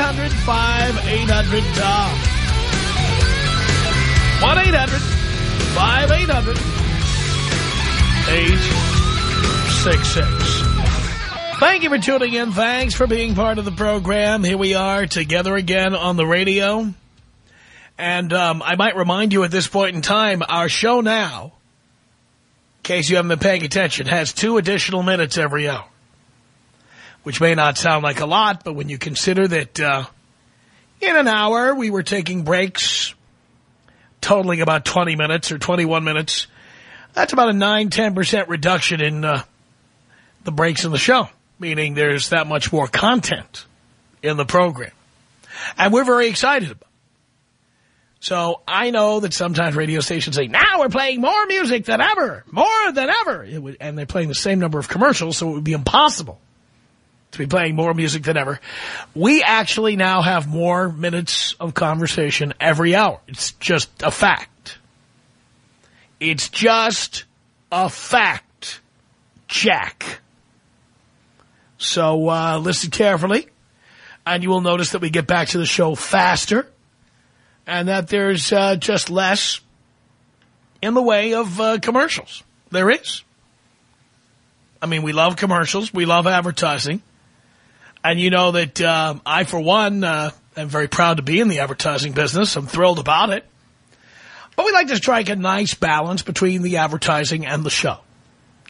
1-800-5800-TOM. 1-800-5800-866. Thank you for tuning in. Thanks for being part of the program. Here we are together again on the radio. And um, I might remind you at this point in time, our show now, in case you haven't been paying attention, has two additional minutes every hour. Which may not sound like a lot, but when you consider that uh, in an hour we were taking breaks totaling about 20 minutes or 21 minutes, that's about a 9-10% reduction in uh, the breaks in the show, meaning there's that much more content in the program. And we're very excited about it. So I know that sometimes radio stations say, now we're playing more music than ever, more than ever. Would, and they're playing the same number of commercials, so it would be impossible to be playing more music than ever. We actually now have more minutes of conversation every hour. It's just a fact. It's just a fact, Jack. So uh, listen carefully, and you will notice that we get back to the show faster and that there's uh, just less in the way of uh, commercials. There is. I mean, we love commercials. We love advertising. And you know that uh, I, for one, uh, am very proud to be in the advertising business. I'm thrilled about it. But we like to strike a nice balance between the advertising and the show.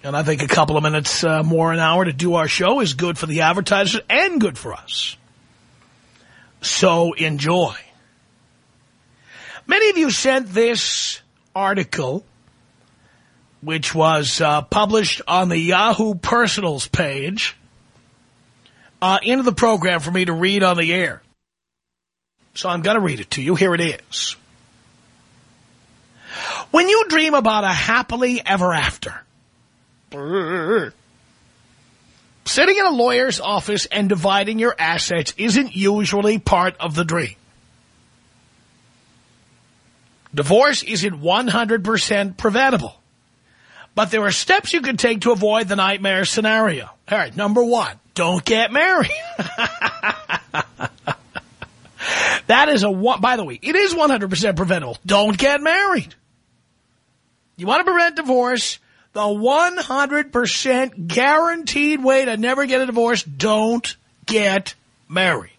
And I think a couple of minutes uh, more an hour to do our show is good for the advertisers and good for us. So enjoy. Many of you sent this article, which was uh, published on the Yahoo Personals page, uh, into the program for me to read on the air. So I'm going to read it to you. Here it is. When you dream about a happily ever after, sitting in a lawyer's office and dividing your assets isn't usually part of the dream. Divorce isn't 100% preventable. But there are steps you can take to avoid the nightmare scenario. All right, number one, don't get married. that is a one, by the way, it is 100% preventable. Don't get married. You want to prevent divorce, the 100% guaranteed way to never get a divorce, don't get married.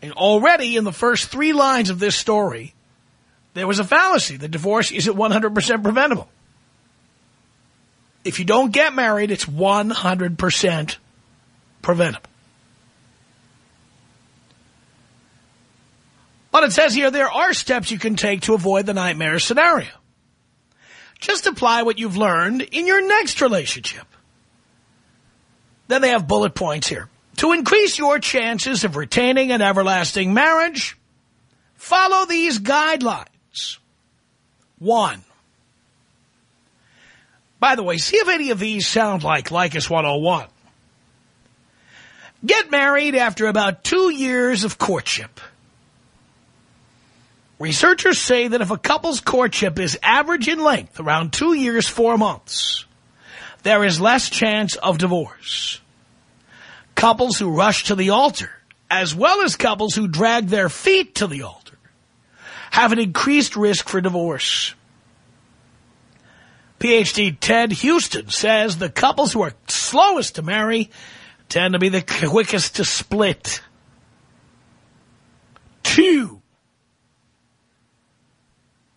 And already in the first three lines of this story, there was a fallacy. The divorce isn't 100% preventable. If you don't get married, it's 100% preventable. But it says here there are steps you can take to avoid the nightmare scenario. Just apply what you've learned in your next relationship. Then they have bullet points here. To increase your chances of retaining an everlasting marriage, follow these guidelines. One. By the way, see if any of these sound like Leykis 101. Get married after about two years of courtship. Researchers say that if a couple's courtship is average in length, around two years, four months, there is less chance of divorce. Couples who rush to the altar, as well as couples who drag their feet to the altar, have an increased risk for divorce. PhD Ted Huston says the couples who are slowest to marry tend to be the quickest to split. Two,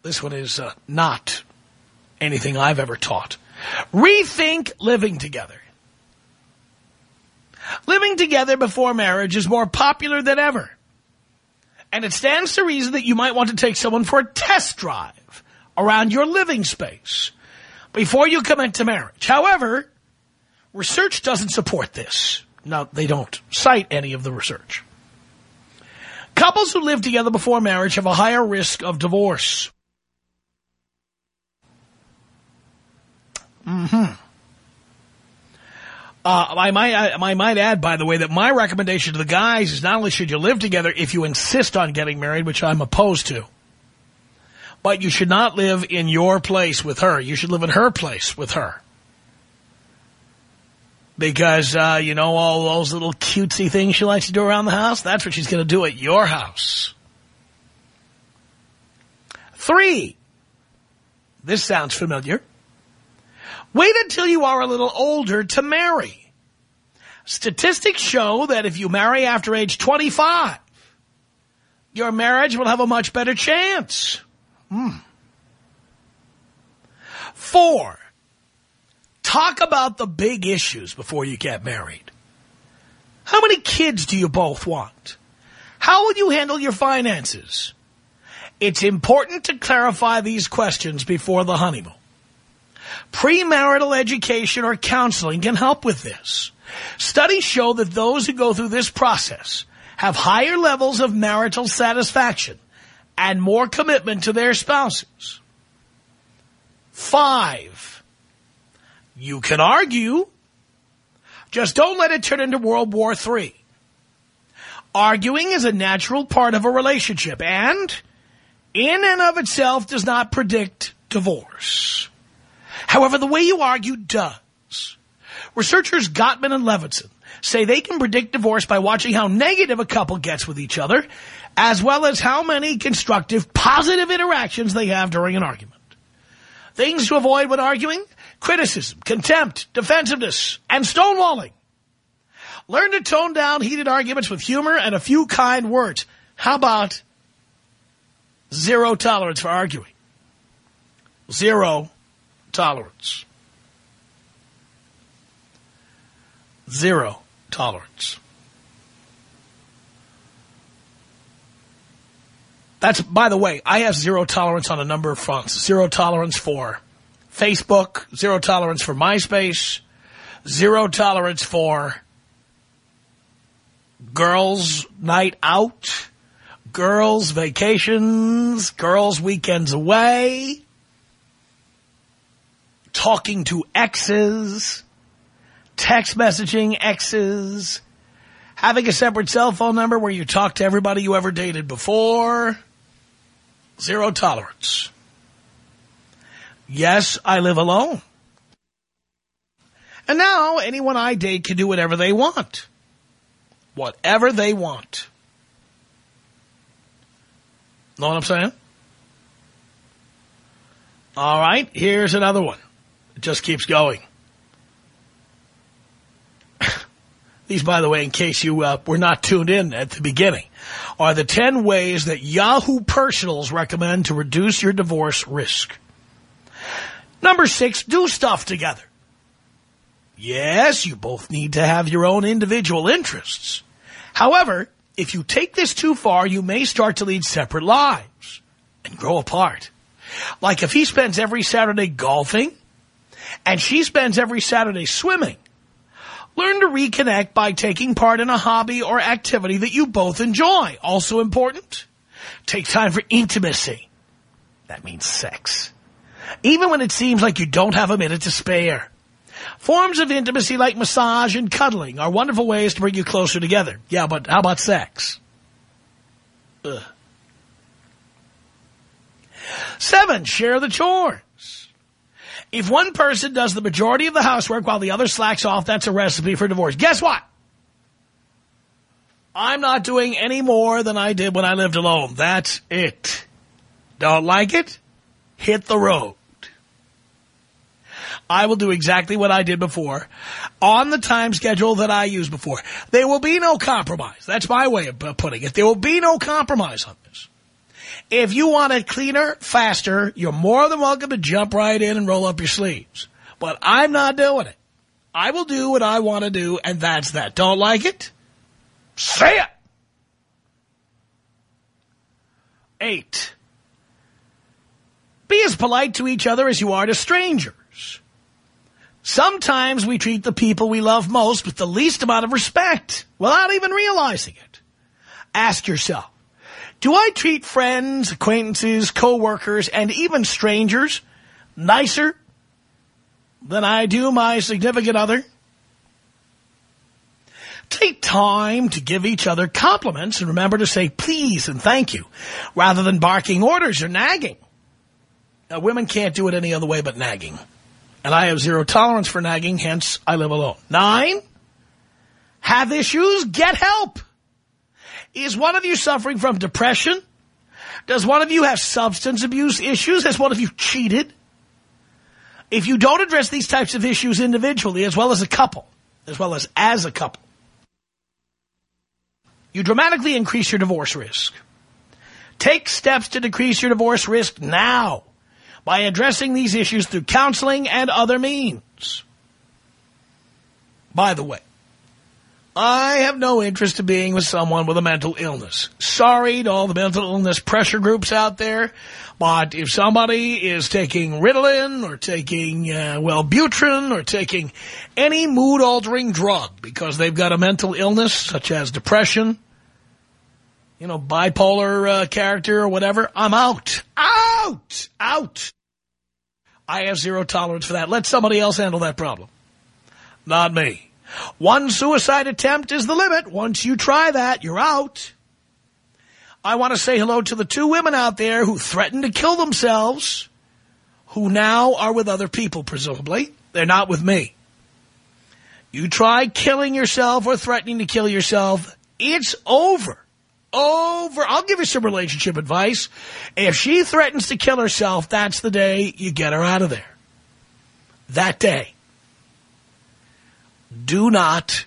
this one is uh, not anything I've ever taught. Rethink living together. Living together before marriage is more popular than ever. And it stands to reason that you might want to take someone for a test drive around your living space before you commit to marriage. However, research doesn't support this. No, they don't cite any of the research. Couples who live together before marriage have a higher risk of divorce. Mm-hmm. Uh, I might, I, I might add, by the way, that my recommendation to the guys is not only should you live together if you insist on getting married, which I'm opposed to, but you should not live in your place with her. You should live in her place with her. Because, uh, you know, all those little cutesy things she likes to do around the house, that's what she's going to do at your house. Three. This sounds familiar. Wait until you are a little older to marry. Statistics show that if you marry after age 25, your marriage will have a much better chance. Hmm. Four, talk about the big issues before you get married. How many kids do you both want? How will you handle your finances? It's important to clarify these questions before the honeymoon. Premarital education or counseling can help with this. Studies show that those who go through this process have higher levels of marital satisfaction and more commitment to their spouses. Five, you can argue, just don't let it turn into World War III. Arguing is a natural part of a relationship and, in and of itself, does not predict divorce. However, the way you argue does. Researchers Gottman and Levenson say they can predict divorce by watching how negative a couple gets with each other, as well as how many constructive, positive interactions they have during an argument. Things to avoid when arguing, criticism, contempt, defensiveness, and stonewalling. Learn to tone down heated arguments with humor and a few kind words. How about zero tolerance for arguing? Zero tolerance. Zero tolerance. That's, by the way, I have zero tolerance on a number of fronts. Zero tolerance for Facebook, zero tolerance for MySpace, zero tolerance for girls' night out, girls' vacations, girls' weekends away, talking to exes, text messaging exes, having a separate cell phone number where you talk to everybody you ever dated before. Zero tolerance. Yes, I live alone. And now anyone I date can do whatever they want. Whatever they want. Know what I'm saying? All right, here's another one. It just keeps going. These, by the way, in case you uh, were not tuned in at the beginning, are the 10 ways that Yahoo Personals recommend to reduce your divorce risk. Number six, do stuff together. Yes, you both need to have your own individual interests. However, if you take this too far, you may start to lead separate lives and grow apart. Like if he spends every Saturday golfing and she spends every Saturday swimming, learn to reconnect by taking part in a hobby or activity that you both enjoy. Also important, take time for intimacy. That means sex. Even when it seems like you don't have a minute to spare. Forms of intimacy like massage and cuddling are wonderful ways to bring you closer together. Yeah, but how about sex? Ugh. Seven, share the chores. If one person does the majority of the housework while the other slacks off, that's a recipe for divorce. Guess what? I'm not doing any more than I did when I lived alone. That's it. Don't like it? Hit the road. I will do exactly what I did before on the time schedule that I used before. There will be no compromise. That's my way of putting it. There will be no compromise on this. If you want it cleaner, faster, you're more than welcome to jump right in and roll up your sleeves. But I'm not doing it. I will do what I want to do, and that's that. Don't like it? Say it! Eight. Be as polite to each other as you are to strangers. Sometimes we treat the people we love most with the least amount of respect without even realizing it. Ask yourself, do I treat friends, acquaintances, coworkers, and even strangers nicer than I do my significant other? Take time to give each other compliments and remember to say please and thank you rather than barking orders or nagging. Now, women can't do it any other way but nagging. And I have zero tolerance for nagging, hence I live alone. Nine, have issues, get help. Is one of you suffering from depression? Does one of you have substance abuse issues? Has one of you cheated? If you don't address these types of issues individually as well as a couple, as well as as a couple, you dramatically increase your divorce risk. Take steps to decrease your divorce risk now by addressing these issues through counseling and other means. By the way, I have no interest in being with someone with a mental illness. Sorry to all the mental illness pressure groups out there, but if somebody is taking Ritalin or taking, uh, Wellbutrin or taking any mood-altering drug because they've got a mental illness, such as depression, you know, bipolar uh, character or whatever, I'm out. Out! Out! I have zero tolerance for that. Let somebody else handle that problem. Not me. One suicide attempt is the limit. Once you try that, you're out. I want to say hello to the two women out there who threatened to kill themselves, who now are with other people, presumably. They're not with me. You try killing yourself or threatening to kill yourself, it's over. Over. I'll give you some relationship advice. If she threatens to kill herself, that's the day you get her out of there. That day do not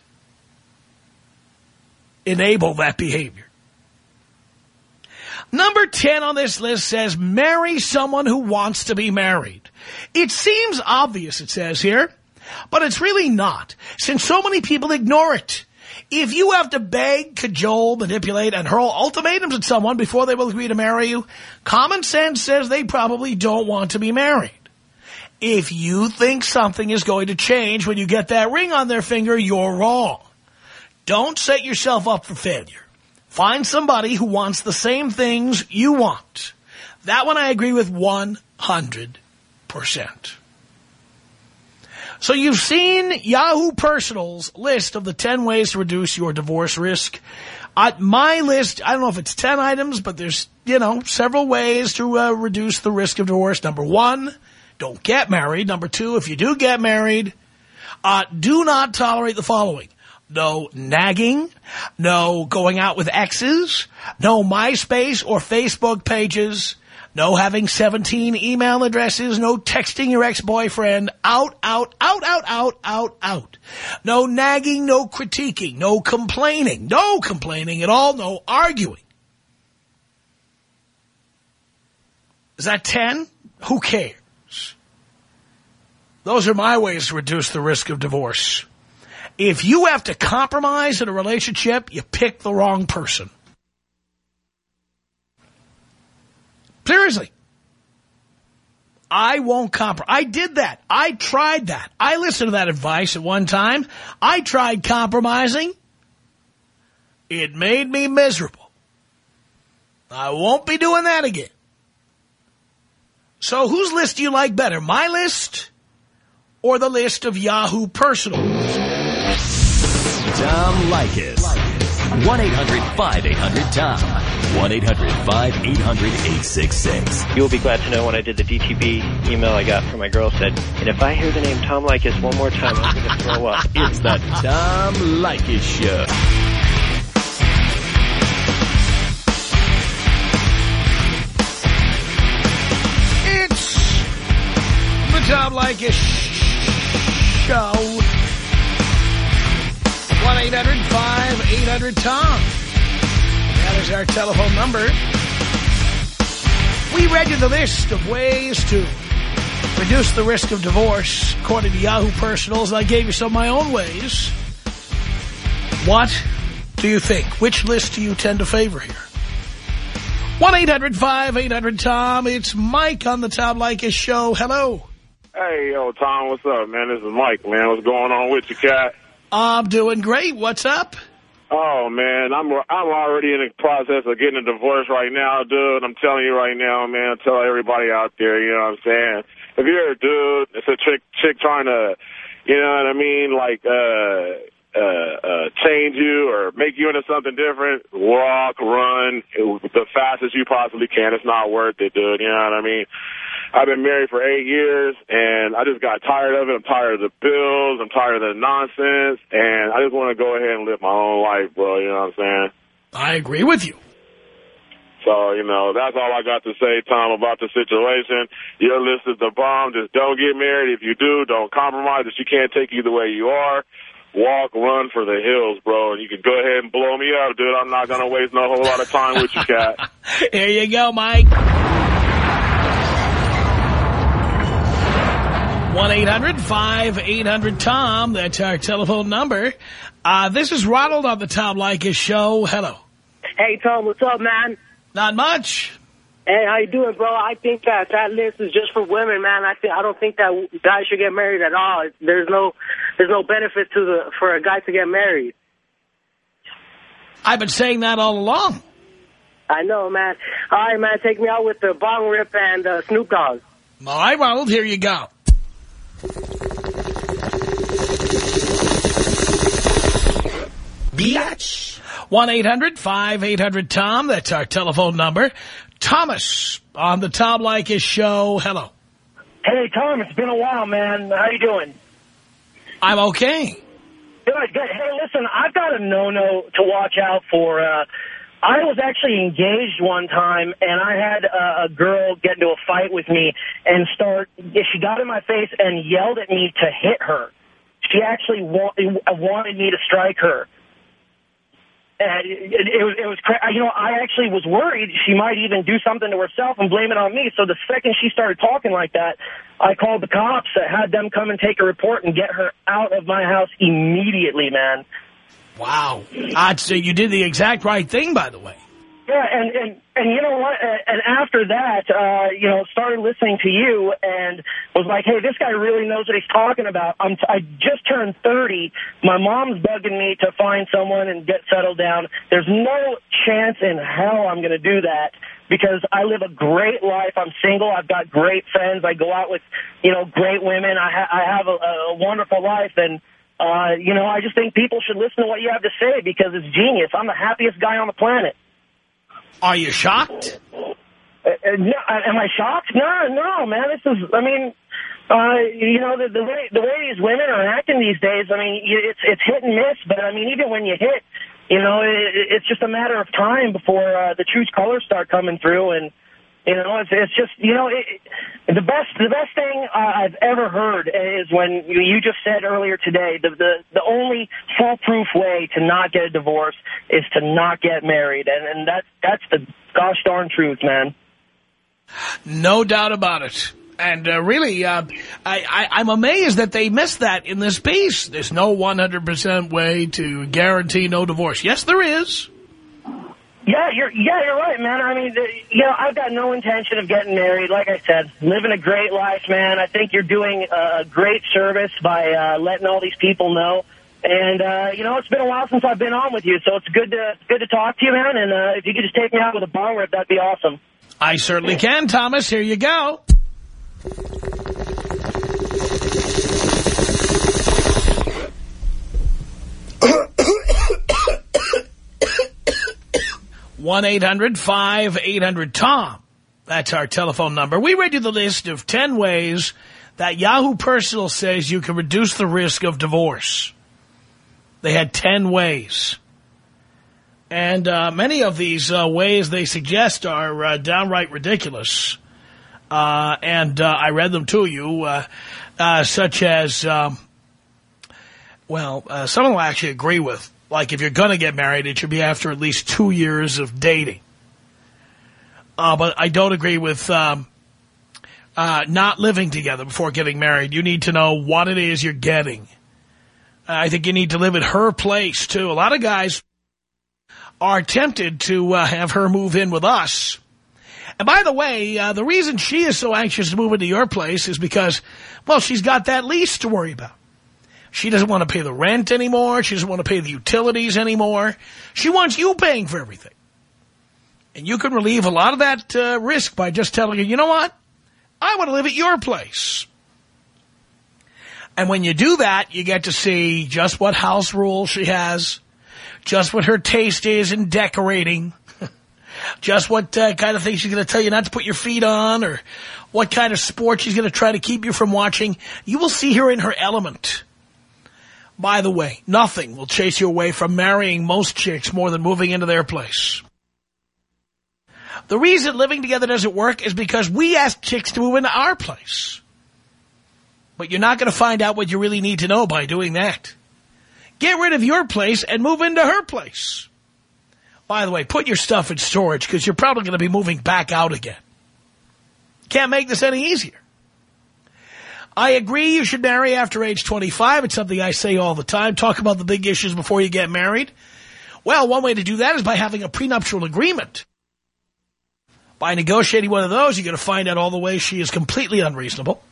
enable that behavior. Number 10 on this list says, marry someone who wants to be married. It seems obvious, it says here, but it's really not, since so many people ignore it. If you have to beg, cajole, manipulate, and hurl ultimatums at someone before they will agree to marry you, common sense says they probably don't want to be married. If you think something is going to change when you get that ring on their finger, you're wrong. Don't set yourself up for failure. Find somebody who wants the same things you want. That one I agree with 100%. So you've seen Yahoo Personal's list of the 10 ways to reduce your divorce risk. Uh, my list, I don't know if it's 10 items, but there's, you know, several ways to uh, reduce the risk of divorce. Number one, don't get married. Number two, if you do get married, uh, do not tolerate the following. No nagging, no going out with exes, no MySpace or Facebook pages, no having 17 email addresses, no texting your ex-boyfriend, out, out, out, out, out, out, out. No nagging, no critiquing, no complaining, no complaining at all, no arguing. Is that 10? Who cares? Those are my ways to reduce the risk of divorce. If you have to compromise in a relationship, you pick the wrong person. Seriously. I won't compromise. I did that. I tried that. I listened to that advice at one time. I tried compromising. It made me miserable. I won't be doing that again. So whose list do you like better? My list or the list of Yahoo personals. Tom Leykis. 1-800-5800-TOM. 1-800-5800-866. You'll be glad to know when I did the DTB email I got from my girl said, and if I hear the name Tom Leykis one more time, I'm going to throw up. It's the Tom Leykis Show. It's the Tom Leykis Show. 1-800-5800-TOM. That is our telephone number. We read you the list of ways to reduce the risk of divorce according to Yahoo Personals. I gave you some of my own ways. What do you think? Which list do you tend to favor here? 1-800-5800-TOM. It's Mike on the Tom Leykis Show. Hello. Hey, yo, Tom, what's up, man? This is Mike, man. What's going on with you, cat? I'm doing great. What's up? Oh, man, I'm I'm already in the process of getting a divorce right now, dude. I'm telling you right now, man. I Tell everybody out there, you know what I'm saying? If you're a dude, it's a chick, chick trying to, you know what I mean, like, uh, uh, uh, change you or make you into something different, walk, run the fastest you possibly can. It's not worth it, dude. You know what I mean? I've been married for eight years, and I just got tired of it. I'm tired of the bills. I'm tired of the nonsense, and I just want to go ahead and live my own life, bro. You know what I'm saying? I agree with you. So, you know, that's all I got to say, Tom, about the situation. Your list is the bomb. Just don't get married. If you do, don't compromise. If you can't take you the way you are, walk, run for the hills, bro. And you can go ahead and blow me up, dude. I'm not going to waste no whole lot of time with you, cat. Here you go, Mike. 1-800-5800-TOM. That's our telephone number. Uh, this is Ronald on the Tom Leykis Show. Hello. Hey, Tom, what's up, man? Not much. Hey, how you doing, bro? I think that that list is just for women, man. I think I don't think that guys should get married at all. There's no there's no benefit to the for a guy to get married. I've been saying that all along. I know, man. All right, man, take me out with the Bong Rip and uh, Snoop Dogg. All right, Ronald, here you go. Biatch. 1-800-5800-TOM. That's our telephone number. Thomas on the Tom Leykis Show. Hello. Hey, Tom, it's been a while, man. How you doing? I'm okay. Good, good. Hey, listen, I've got a no-no to watch out for. Uh, I was actually engaged one time, and I had uh, a girl get into a fight with me and start, she got in my face and yelled at me to hit her. She actually wa wanted me to strike her. And it, it, it was, it was, cra you know, I actually was worried she might even do something to herself and blame it on me. So the second she started talking like that, I called the cops, I had them come and take a report and get her out of my house immediately, man. Wow. Uh, I'd say you did the exact right thing, by the way. Yeah, and, and, and you know what? And after that, uh, you know, started listening to you and was like, hey, this guy really knows what he's talking about. I'm t I just turned 30. My mom's bugging me to find someone and get settled down. There's no chance in hell I'm going to do that because I live a great life. I'm single. I've got great friends. I go out with, you know, great women. I, ha I have a, a wonderful life. And, uh, you know, I just think people should listen to what you have to say because it's genius. I'm the happiest guy on the planet. Are you shocked? Uh, uh, no, am I shocked? No, no, man. This is, I mean, uh, you know, the, the way the way these women are acting these days. I mean, it's it's hit and miss. But I mean, even when you hit, you know, it, it's just a matter of time before uh, the true colors start coming through. And you know, it's it's just you know, it, the best the best thing uh, I've ever heard is when you, just said earlier today the the the only foolproof way to not get a divorce is to not get married, and and that that's the gosh darn truth, man. No doubt about it. And uh, really, uh, I, I, I'm amazed that they missed that in this piece. There's no 100% way to guarantee no divorce. Yes, there is. Yeah, you're yeah, you're right, man. I mean, the, you know, I've got no intention of getting married. Like I said, living a great life, man. I think you're doing a great service by uh, letting all these people know. And uh, you know, it's been a while since I've been on with you, so it's good to good to talk to you, man. And uh, if you could just take me out with a bar rip, that'd be awesome. I certainly can, Thomas. Here you go. One 800 tom That's our telephone number. We read you the list of 10 ways that Yahoo Personal says you can reduce the risk of divorce. They had 10 ways. And uh, many of these uh, ways they suggest are uh, downright ridiculous. Uh, and uh, I read them to you, uh, such as um, well, some will actually agree with, like if you're going to get married, it should be after at least two years of dating. Uh, but I don't agree with um, uh, not living together before getting married. You need to know what it is you're getting. I think you need to live at her place, too. A lot of guys are tempted to uh, have her move in with us. And by the way, uh, the reason she is so anxious to move into your place is because, well, she's got that lease to worry about. She doesn't want to pay the rent anymore. She doesn't want to pay the utilities anymore. She wants you paying for everything. And you can relieve a lot of that uh, risk by just telling her, you know what? I want to live at your place. And when you do that, you get to see just what house rules she has, just what her taste is in decorating, just what uh, kind of things she's going to tell you not to put your feet on, or what kind of sport she's going to try to keep you from watching. You will see her in her element. By the way, nothing will chase you away from marrying most chicks more than moving into their place. The reason living together doesn't work is because we ask chicks to move into our place. But you're not going to find out what you really need to know by doing that. Get rid of your place and move into her place. By the way, put your stuff in storage because you're probably going to be moving back out again. Can't make this any easier. I agree you should marry after age 25. It's something I say all the time. Talk about the big issues before you get married. Well, one way to do that is by having a prenuptial agreement. By negotiating one of those, you're going to find out all the ways she is completely unreasonable.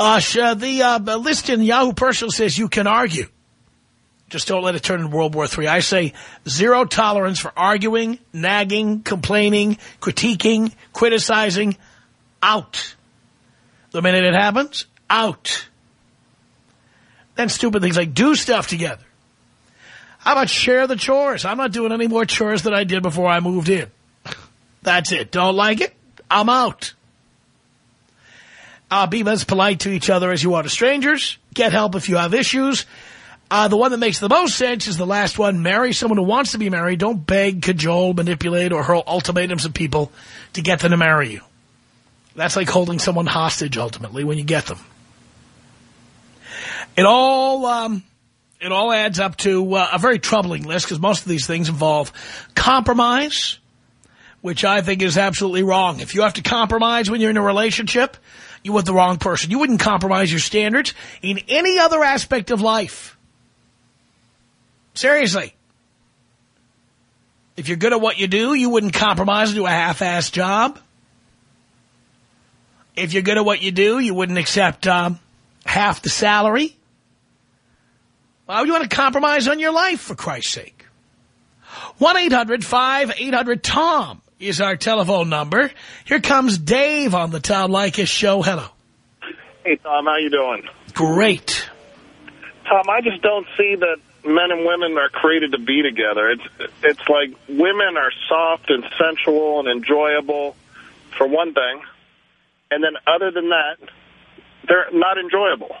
Uh, the uh, list in Yahoo Personal says you can argue. Just don't let it turn into World War III. I say zero tolerance for arguing, nagging, complaining, critiquing, criticizing. Out. The minute it happens, out. Then stupid things like do stuff together. How about share the chores? I'm not doing any more chores than I did before I moved in. That's it. Don't like it? I'm out. Uh, be as polite to each other as you are to strangers. Get help if you have issues. Uh, the one that makes the most sense is the last one. Marry someone who wants to be married. Don't beg, cajole, manipulate, or hurl ultimatums at people to get them to marry you. That's like holding someone hostage, ultimately, when you get them. It all, um, it all adds up to uh, a very troubling list because most of these things involve compromise, which I think is absolutely wrong. If you have to compromise when you're in a relationship, you're with the wrong person. You wouldn't compromise your standards in any other aspect of life. Seriously. If you're good at what you do, you wouldn't compromise and do a half-assed job. If you're good at what you do, you wouldn't accept um, half the salary. Why would you want to compromise on your life, for Christ's sake? 1-800-5800-TOM is our telephone number. Here comes Dave on the Tom Leykis show. Hello. Hey, Tom. How you doing? Great. Tom, I just don't see that men and women are created to be together. It's it's like women are soft and sensual and enjoyable, for one thing. And then other than that, they're not enjoyable.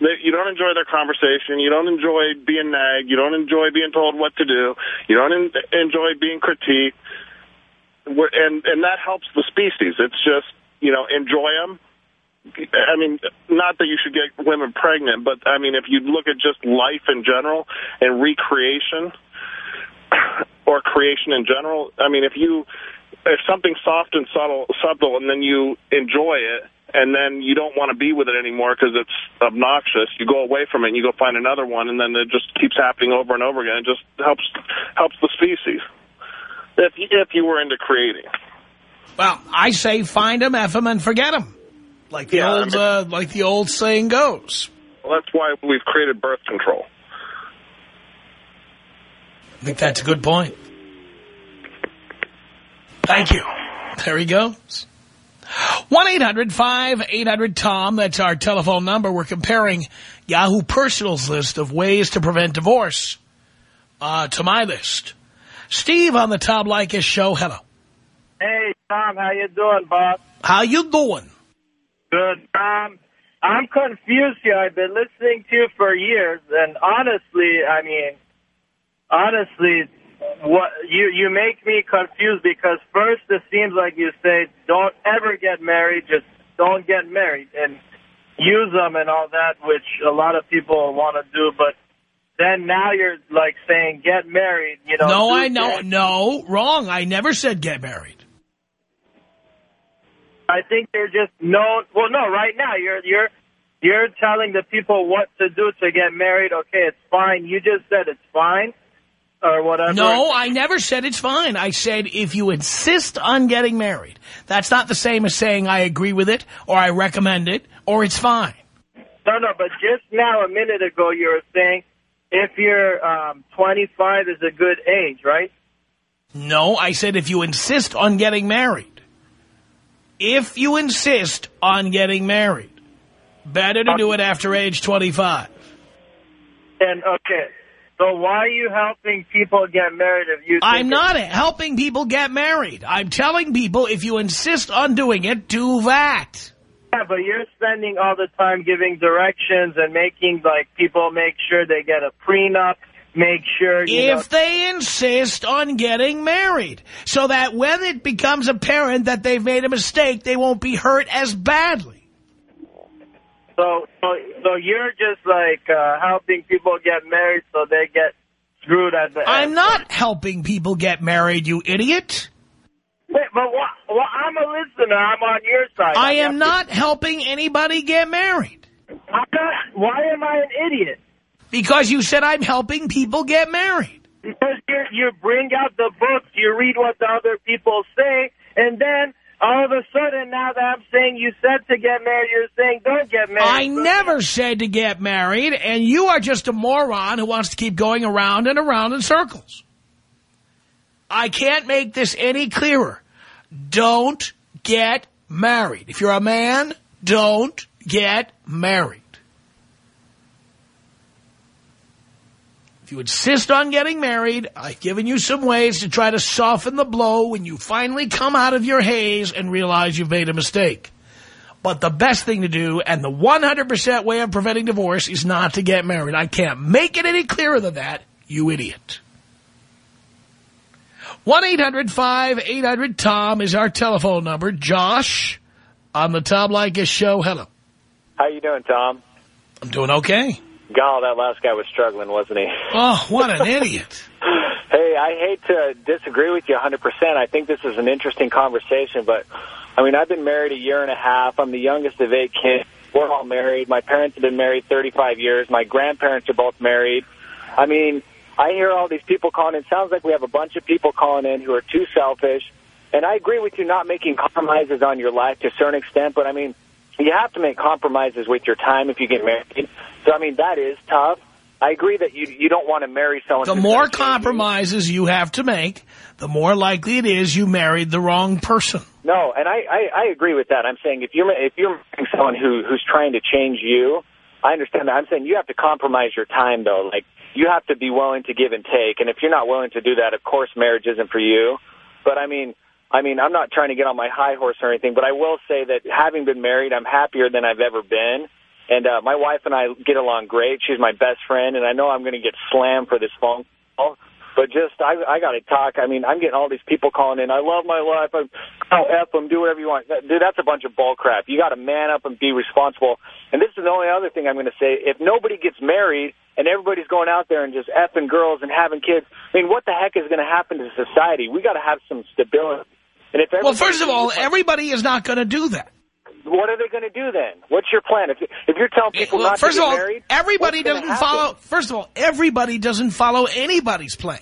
They, you don't enjoy their conversation. You don't enjoy being nagged. You don't enjoy being told what to do. You don't en enjoy being critiqued and and that helps the species. It's just you know enjoy them. I mean, not that you should get women pregnant, but I mean, if you look at just life in general and recreation or creation in general, I mean, if you if something's soft and subtle, subtle, and then you enjoy it, and then you don't want to be with it anymore because it's obnoxious, you go away from it and you go find another one, and then it just keeps happening over and over again. It just helps helps the species if you, if you were into creating. Well, I say find them, F them, and forget them. Like the Yeah, old, I uh, like the old saying goes. Well, that's why we've created birth control. I think that's a good point. Thank you. There he goes. 1-800-5800-TOM. That's our telephone number. We're comparing Yahoo Personal's list of ways to prevent divorce uh, to my list. Steve on the Tom Leykis show. Hello. Hey, Tom, how you doing, Bob? How you doing? Good, Tom. I'm confused here. I've been listening to you for years, and honestly, I mean, honestly, what you you make me confused because first it seems like you say don't ever get married, just don't get married, and use them and all that, which a lot of people want to do, but then now you're like saying get married, you know. No, I know. that. No, wrong. I never said get married. I think they're just no. Well, no. Right now, you're you're you're telling the people what to do to get married. Okay, it's fine. You just said it's fine, or whatever. No, I never said it's fine. I said if you insist on getting married, that's not the same as saying I agree with it or I recommend it or it's fine. No, no. But just now, a minute ago, you were saying if you're um, 25 is a good age, right? No, I said if you insist on getting married. If you insist on getting married, better to do it after age 25. And okay, so why are you helping people get married if you? I'm not helping people get married. I'm telling people if you insist on doing it, do that. Yeah, but you're spending all the time giving directions and making like people make sure they get a prenup, make sure you know. If they insist on getting married, so that when it becomes apparent that they've made a mistake, they won't be hurt as badly. So, so, so you're just like uh, helping people get married so they get screwed at the end. I'm end. not helping people get married, you idiot. Wait, but what, well, I'm a listener. I'm on your side. I have am to- not helping anybody get married. I'm not. Why am I an idiot? Because you said I'm helping people get married. Because you you bring out the books, you read what the other people say, and then all of a sudden, now that I'm saying you said to get married, you're saying don't get married. I never said to get married, and you are just a moron who wants to keep going around and around in circles. I can't make this any clearer. Don't get married. If you're a man, don't get married. If you insist on getting married, I've given you some ways to try to soften the blow when you finally come out of your haze and realize you've made a mistake. But the best thing to do and the 100% way of preventing divorce is not to get married. I can't make it any clearer than that, you idiot. 1-800-5800-TOM is our telephone number. Josh on the Tom Leykis show. Hello. How you doing, Tom? I'm doing okay. God, that last guy was struggling, wasn't he? Oh, what an idiot. Hey, I hate to disagree with you 100%. I think this is an interesting conversation, but, I mean, I've been married a year and a half. I'm the youngest of eight kids. We're all married. My parents have been married 35 years. My grandparents are both married. I mean, I hear all these people calling in. Sounds like we have a bunch of people calling in who are too selfish. And I agree with you not making compromises on your life to a certain extent, but, I mean, you have to make compromises with your time if you get married. So, I mean, that is tough. I agree that you you don't want to marry someone. The more gonna change you. compromises you have to make, the more likely it is you married the wrong person. No, and I, I, I agree with that. I'm saying if you're if you're marrying someone who who's trying to change you, I understand that. I'm saying you have to compromise your time though. Like you have to be willing to give and take. And if you're not willing to do that, of course, marriage isn't for you. But I mean, I mean, I'm not trying to get on my high horse or anything, but I will say that having been married, I'm happier than I've ever been. And uh, my wife and I get along great. She's my best friend, and I know I'm going to get slammed for this phone call. But just, I, I got to talk. I mean, I'm getting all these people calling in. I love my life. I'm, oh, F them, do whatever you want. Dude, that's a bunch of bull crap. You got to man up and be responsible. And this is the only other thing I'm going to say. If nobody gets married and everybody's going out there and just effing girls and having kids, I mean, what the heck is going to happen to society? We got to have some stability. And if Well, first of all, everybody is not going to do that. what are they going to do then? What's your plan? If if you're telling people Well, not first to of get all, married, everybody doesn't follow. First of all, everybody doesn't follow anybody's plan.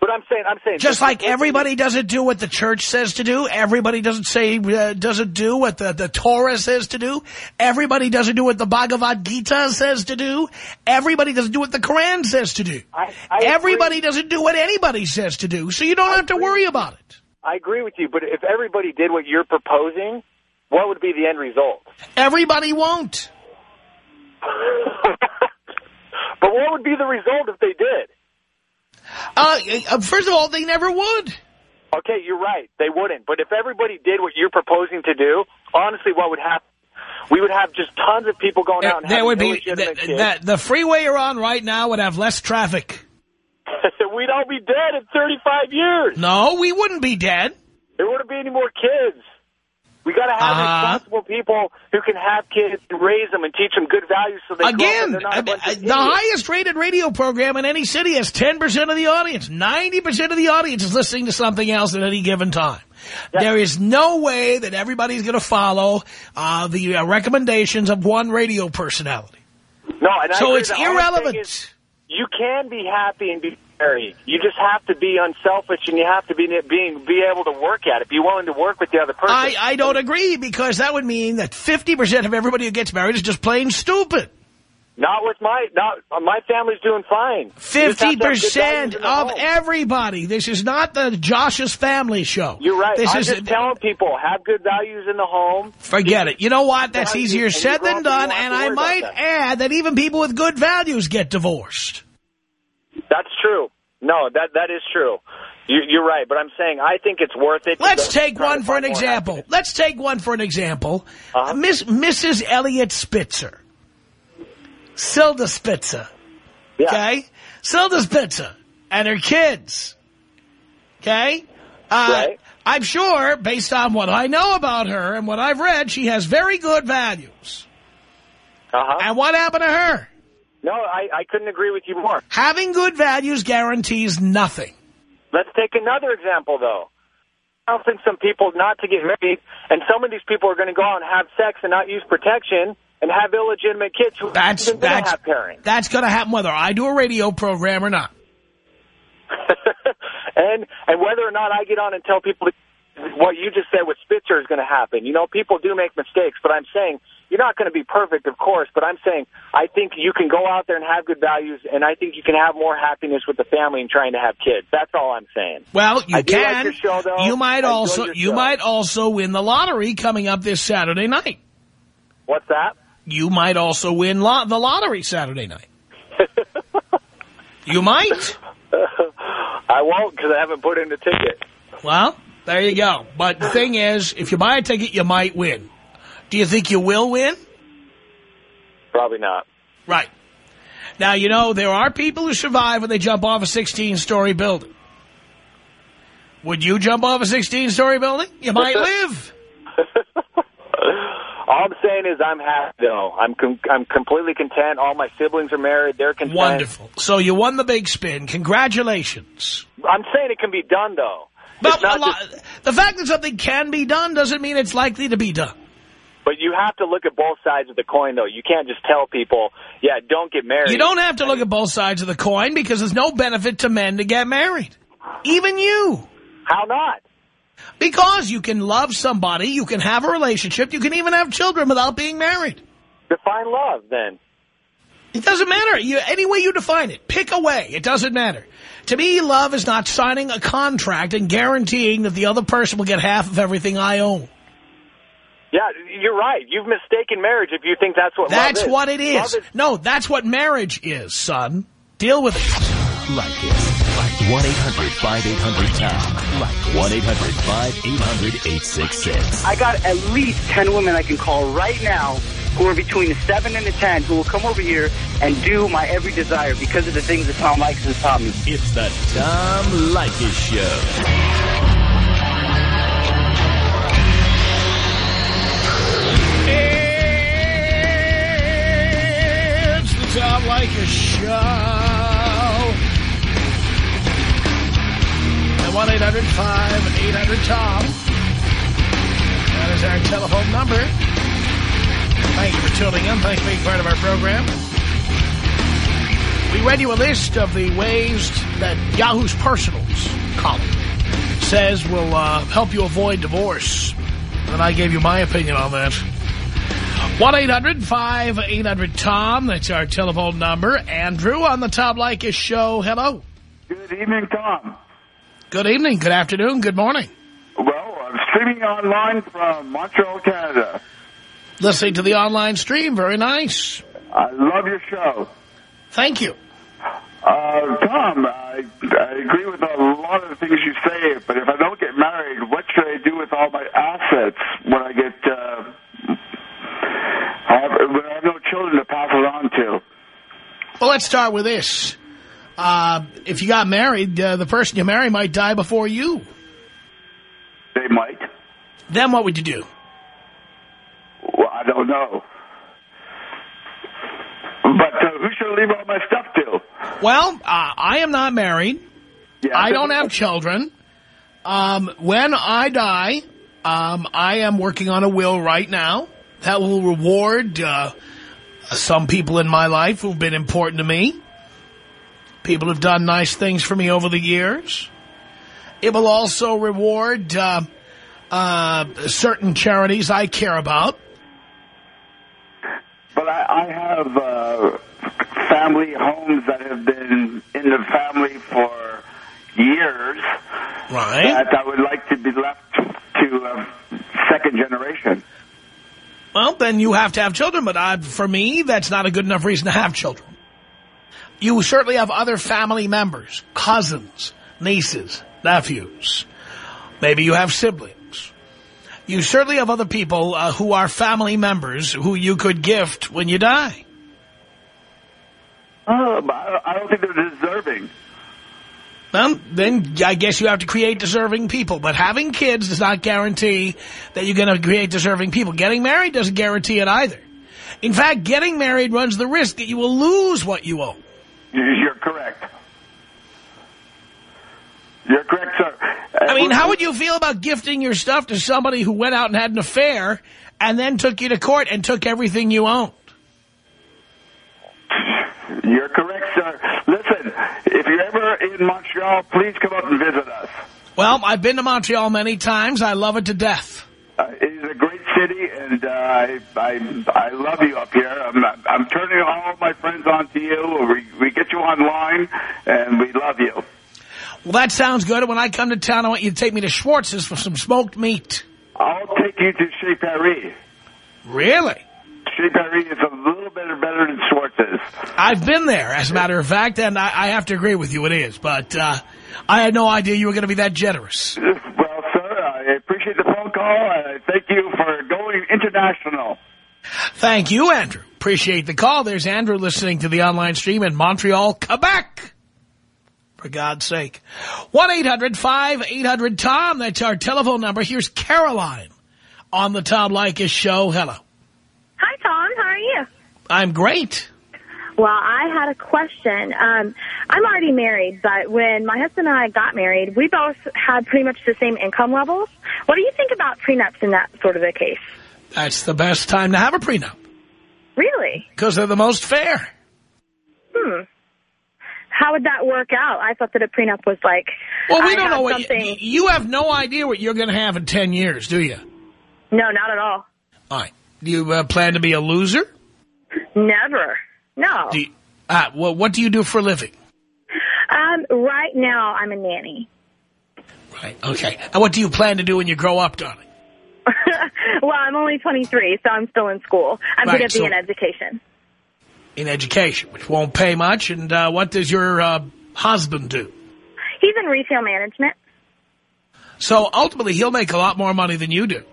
But I'm saying, I'm saying, Just like everybody doesn't do what the church says to do, everybody doesn't say uh, doesn't do what the, the Torah says to do, everybody doesn't do what the Bhagavad Gita says to do, everybody doesn't do what the Quran says to do. I, I everybody agree. doesn't do what anybody says to do, so you don't have to worry about it. I agree with you. But if everybody did what you're proposing, what would be the end result? Everybody won't. but what would be the result if they did? Uh, uh, first of all, they never would. Okay, you're right. They wouldn't. But if everybody did what you're proposing to do, honestly, what would happen? We would have just tons of people going out and there would be illegitimate the, kids. the, the freeway you're on right now would have less traffic. We'd all be dead in 35 years. No, we wouldn't be dead. There wouldn't be any more kids. We got to have Uh-huh. responsible people who can have kids and raise them and teach them good values so they grow up and Again, they're not a I- bunch I- of the idiots. highest rated radio program in any city has 10% of the audience. 90% of the audience is listening to something else at any given time. There is no way that everybody's going to follow uh, the uh, recommendations of one radio personality. No, So it's that all I'm saying irrelevant. is You can be happy and be married. You just have to be unselfish and you have to be being be able to work at it. Be willing to work with the other person. I, I don't agree because that would mean that 50% of everybody who gets married is just plain stupid. Not with my not my family's doing fine. You just have to have good values 50% of home. everybody. This is not the Josh's family show. You're right. This I'm is just telling people have good values in the home. Forget it. You know what? That's easier said than up and you done. And I might add that even people with good values get divorced. That's true. No, that that is true. You, you're right, but I'm saying I think it's worth it. Let's take one for an example. happiness. Let's take one for an example. Uh-huh. Miss Mrs. Elliot Spitzer. Silda Spitzer. Yeah. Okay? Silda Spitzer and her kids. Okay? Uh, Right. I'm sure, based on what I know about her and what I've read, she has very good values. Uh-huh. And what happened to her? No, I, I couldn't agree with you more. Having good values guarantees nothing. Let's take another example, though. Think some people not to get married, and some of these people are going to go out and have sex and not use protection and have illegitimate kids who That's even that's have parents. that's going to happen whether I do a radio program or not. and and whether or not I get on and tell people what you just said with Spitzer is going to happen. You know, people do make mistakes, but I'm saying you're not going to be perfect, of course. But I'm saying I think you can go out there and have good values, and I think you can have more happiness with the family and trying to have kids. That's all I'm saying. Well, you I do like can. show, though. You might I also you show. might also win the lottery coming up this Saturday night. What's that? You might also win lo the lottery Saturday night. you might. I won't because I haven't put in the ticket. Well, there you go. But the thing is, if you buy a ticket, you might win. Do you think you will win? Probably not. Right. Now, you know, there are people who survive when they jump off a 16-story building. Would you jump off a 16-story building? You might live. All I'm saying is I'm happy though. I'm com I'm completely content. All my siblings are married. They're content. Wonderful. So you won the big spin. Congratulations. I'm saying it can be done though. But a lot, the fact that something can be done doesn't mean it's likely to be done. but you have to look at both sides of the coin though. You can't just tell people, yeah, don't get married. You don't have to look at both sides of the coin because there's no benefit to men to get married. Even you. How not? Because you can love somebody, you can have a relationship, you can even have children without being married. Define love then. It doesn't matter. You, any way you define it, pick a way. It doesn't matter. To me, love is not signing a contract and guaranteeing that the other person will get half of everything I own. Yeah, you're right. You've mistaken marriage if you think that's what That's love is. what it is. Is. No, that's what marriage is, son. Deal with it. Like it. Like 1-800-5800-TOM. Like 1-800-5800-866. I got at least 10 women I can call right now who are between the 7 and the 10 who will come over here and do my every desire because of the things that Tom likes has taught me. It's the Tom Leykis Show. It's the Tom Leykis Show. 1-800-5800-TOM. That is our telephone number. Thank you for tuning in. Thanks for being part of our program. We read you a list of the ways that Yahoo's Personals column says will uh, help you avoid divorce. And I gave you my opinion on that. 1-800-5800-TOM. That's our telephone number. Andrew on the Tom Leykis Show. Hello. Good evening, Tom. Good evening. Good afternoon. Good morning. Well, I'm streaming online from Montreal, Canada. Listening to the online stream. Very nice. I love your show. Thank you. Uh, Tom, I, I agree with a lot of the things you say, but if I don't get married, what should I do with all my assets when I get, uh, I have, when I have no children to pass it on to? Well, let's start with this. Uh, if you got married, uh, the person you marry might die before you. They might. Then what would you do? Well, I don't know. But uh, who should I leave all my stuff to? Well, uh, I am not married. Yeah, I don't have children. Um, when I die, um, I am working on a will right now that will reward uh, some people in my life who've been important to me. People have done nice things for me over the years. It will also reward uh, uh, certain charities I care about. But I, I have uh, family homes that have been in the family for years. Right. That I would like to be left to second generation. Well, then you have to have children, but I, for me, that's not a good enough reason to have children. You certainly have other family members, cousins, nieces, nephews. Maybe you have siblings. You certainly have other people uh, who are family members who you could gift when you die. Oh, I I don't think they're deserving. Well, then I guess you have to create deserving people. But having kids does not guarantee that you're going to create deserving people. Getting married doesn't guarantee it either. In fact, getting married runs the risk that you will lose what you own. You're correct. You're correct, sir. I mean, how would you feel about gifting your stuff to somebody who went out and had an affair and then took you to court and took everything you owned? You're correct, sir. Listen, if you're ever in Montreal, please come up and visit us. Well, I've been to Montreal many times. I love it to death. Uh, it is a great city, and uh, I, I I love you up here. I'm I'm turning all my friends on to you. We we get you online, and we love you. Well, that sounds good. When I come to town, I want you to take me to Schwartz's for some smoked meat. I'll take you to Chez Paris. Really? Chez Paris is a little bit better than Schwartz's. I've been there, as a matter of fact, and I, I have to agree with you, it is. But uh, I had no idea you were going to be that generous. Well, sir, I appreciate the phone call, and I thank you for going international. Thank you, Andrew. Appreciate the call. There's Andrew listening to the online stream in Montreal, Quebec. For God's sake. 1-800-5800-TOM. That's our telephone number. Here's Caroline on the Tom Leykis show. Hello. Hi, Tom. How are you? I'm great. Well, I had a question. Um, I'm already married, but when my husband and I got married, we both had pretty much the same income levels. What do you think about prenups in that sort of a case? That's the best time to have a prenup Really? because they're the most fair. Hmm. How would that work out? I thought that a prenup was like, Well, we I don't know what something. you, you have no idea what you're going to have in 10 years, do you? No, not at all. All right. Do you uh, plan to be a loser? Never. No. Do you, uh, well, what do you do for a living? Um, right now, I'm a nanny. Right. Okay. And what do you plan to do when you grow up, darling? well, I'm only 23, so I'm still in school. I'm Right, going to be so- in education. In education, which won't pay much. And uh, what does your uh, husband do? He's in retail management. So ultimately, he'll make a lot more money than you do.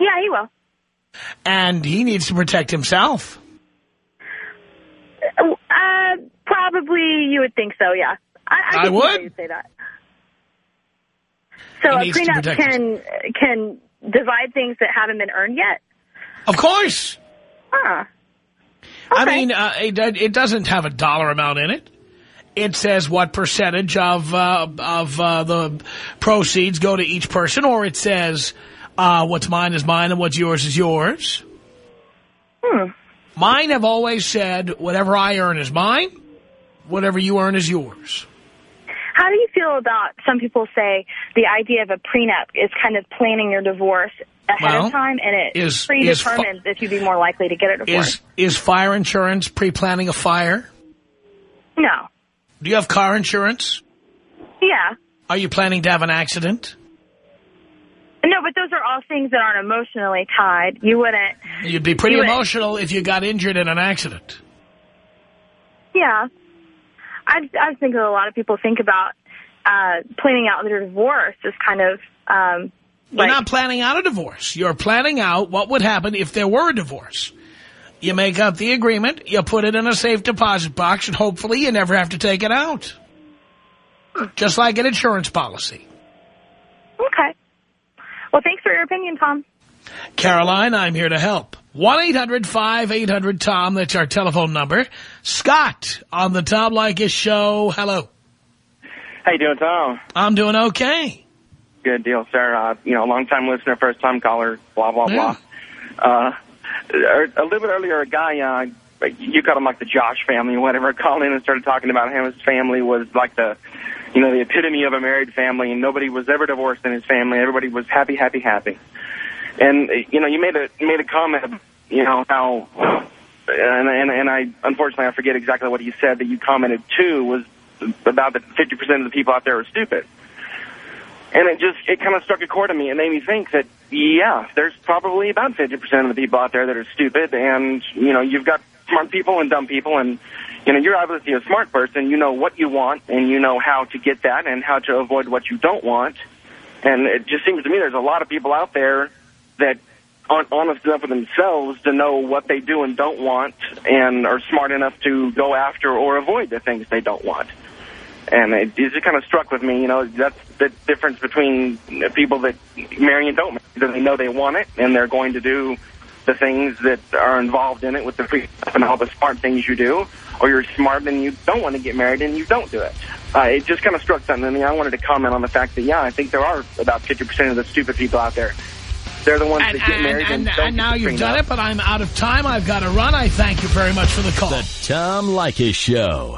Yeah, he will. And he needs to protect himself. Uh, probably you would think so, yeah. I, I, I would. say that. So a prenup can can divide things that haven't been earned yet. Of course. Huh. I mean, uh, it, it doesn't have a dollar amount in it. It says what percentage of uh, of uh, the proceeds go to each person, or it says uh, what's mine is mine and what's yours is yours. Hmm. Mine have always said whatever I earn is mine, whatever you earn is yours. How do you feel about some people say the idea of a prenup is kind of planning your divorce ahead Well, of time, and it is- predetermines if you'd be more likely to get a divorce? Is is fire insurance pre-planning a fire? no. Do you have car insurance? Yeah. Are you planning to have an accident? No, but those are all things that aren't emotionally tied. You wouldn't. You'd be pretty You emotional if you got injured in an accident. Yeah. I, I think that a lot of people think about uh, planning out their divorce as kind of um, You're like not planning out a divorce. You're planning out what would happen if there were a divorce. You make up the agreement, you put it in a safe deposit box, and hopefully you never have to take it out. Just like an insurance policy. okay. Well, thanks for your opinion, Tom. Caroline, I'm here to help. 1-800-5800-TOM. That's our telephone number. Scott on the Tom Leykis show. Hello. How you doing, Tom? I'm doing okay. Good deal, sir. Uh, you know, long-time listener, first-time caller, blah, blah, Yeah. blah. Uh, a little bit earlier, a guy, uh, you called him like the Josh family or whatever, called in and started talking about how his family was like the, you know, the epitome of a married family, and nobody was ever divorced in his family. Everybody was happy, happy, happy. And, you know, you made a made a comment, you know, how, and, and, and I, unfortunately, I forget exactly what he said that you commented too, was about that 50% of the people out there are stupid. And it just, it kind of struck a chord in me. It made me think that, yeah, there's probably about 50% of the people out there that are stupid. And, you know, you've got smart people and dumb people. And, you know, you're obviously a smart person. You know what you want and you know how to get that and how to avoid what you don't want. And it just seems to me there's a lot of people out there that honest enough with themselves to know what they do and don't want and are smart enough to go after or avoid the things they don't want. And it, it just kind of struck with me, you know, that's the difference between people that marry and don't marry. They know they want it and they're going to do the things that are involved in it with the free stuff and all the smart things you do, or you're smart and you don't want to get married and you don't do it. Uh, it just kind of struck something in me. I wanted to comment on the fact that, yeah, I think there are about 50% of the stupid people out there. They're the ones And, that get and, married and, and, don't and now you've prenup. done it, but I'm out of time. I've got to run. I thank you very much for the call. The Tom Leykis Show.